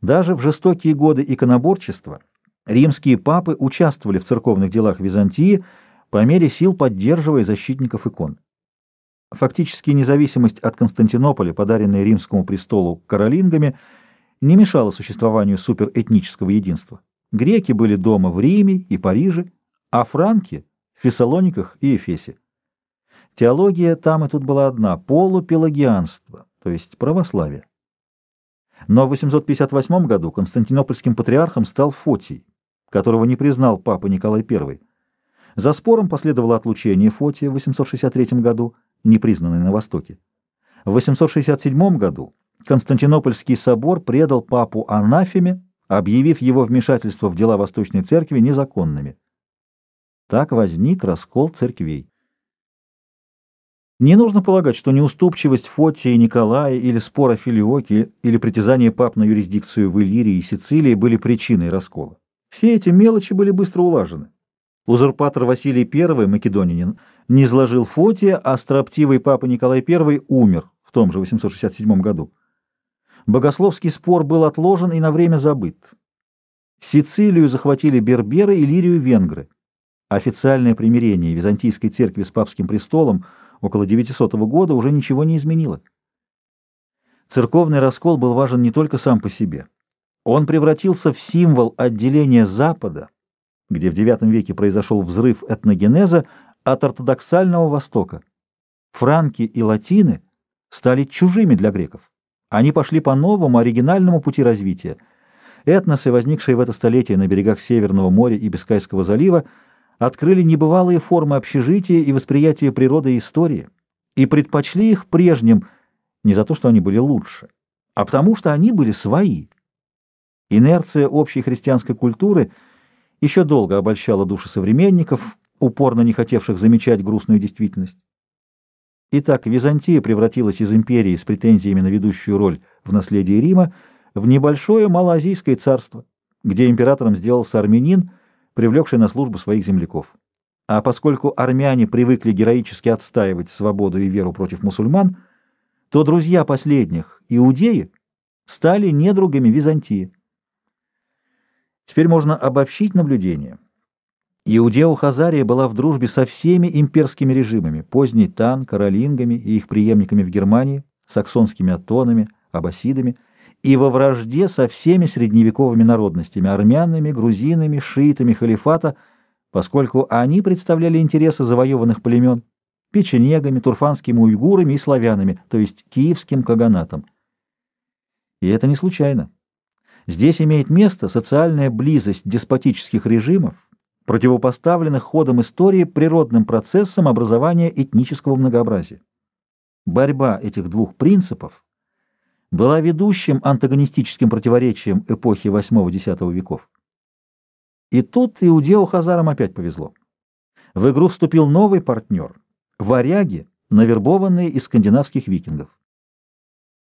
Даже в жестокие годы иконоборчества римские папы участвовали в церковных делах Византии, по мере сил поддерживая защитников икон. Фактически независимость от Константинополя, подаренная римскому престолу каролингами, не мешала существованию суперэтнического единства. Греки были дома в Риме и Париже, а франки — в Фессалониках и Эфесе. Теология там и тут была одна — полупелагианство, то есть православие. Но в 858 году константинопольским патриархом стал Фотий, которого не признал папа Николай I. За спором последовало отлучение Фотия в 863 году, непризнанный на Востоке. В 867 году Константинопольский собор предал папу анафеме, объявив его вмешательство в дела Восточной Церкви незаконными. Так возник раскол церквей. Не нужно полагать, что неуступчивость Фотия и Николая или спор о Филиоке или притязание пап на юрисдикцию в Иллирии и Сицилии были причиной раскола. Все эти мелочи были быстро улажены. Узурпатор Василий I, македонянин, не изложил Фотия, а строптивый папа Николай I умер в том же 867 году. Богословский спор был отложен и на время забыт. Сицилию захватили берберы и Лирию венгры. Официальное примирение Византийской церкви с папским престолом – около 900 года уже ничего не изменило. Церковный раскол был важен не только сам по себе. Он превратился в символ отделения Запада, где в IX веке произошел взрыв этногенеза, от ортодоксального Востока. Франки и латины стали чужими для греков. Они пошли по новому, оригинальному пути развития. Этносы, возникшие в это столетие на берегах Северного моря и Бискайского залива, открыли небывалые формы общежития и восприятия природы и истории, и предпочли их прежним не за то, что они были лучше, а потому что они были свои. Инерция общей христианской культуры еще долго обольщала души современников, упорно не хотевших замечать грустную действительность. Итак, Византия превратилась из империи с претензиями на ведущую роль в наследии Рима в небольшое малоазийское царство, где императором сделался армянин – привлекший на службу своих земляков. А поскольку армяне привыкли героически отстаивать свободу и веру против мусульман, то друзья последних, иудеи, стали недругами Византии. Теперь можно обобщить наблюдение. Иудео-Хазария была в дружбе со всеми имперскими режимами, поздней Тан, каролингами и их преемниками в Германии, саксонскими атонами, аббасидами – и во вражде со всеми средневековыми народностями, армянами, грузинами, шиитами халифата, поскольку они представляли интересы завоеванных племен, печенегами, турфанскими уйгурами и славянами, то есть киевским каганатом. И это не случайно. Здесь имеет место социальная близость деспотических режимов, противопоставленных ходом истории природным процессам образования этнического многообразия. Борьба этих двух принципов была ведущим антагонистическим противоречием эпохи VIII-X веков. И тут Иудео Хазарам опять повезло. В игру вступил новый партнер – варяги, навербованные из скандинавских викингов.